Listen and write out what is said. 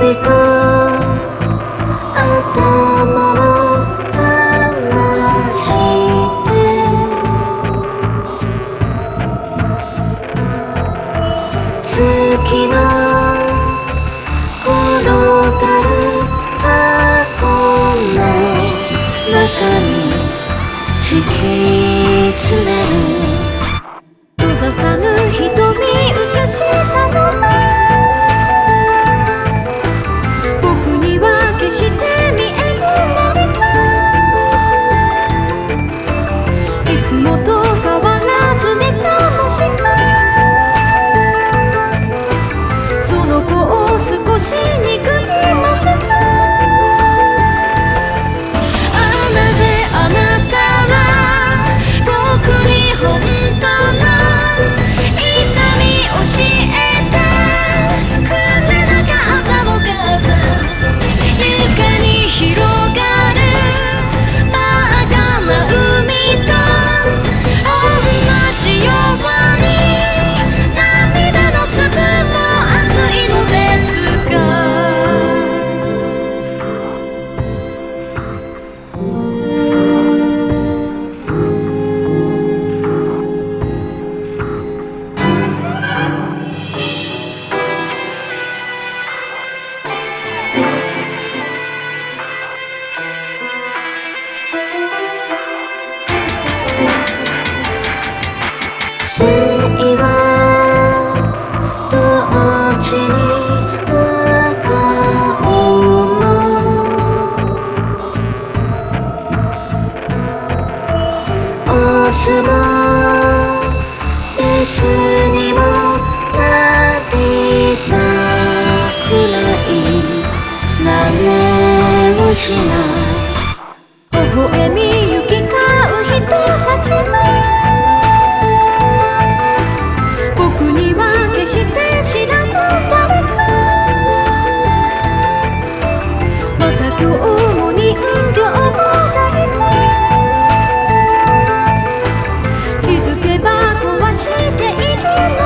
because スもレスにもなりたくらい。慣をしない。Ciebie i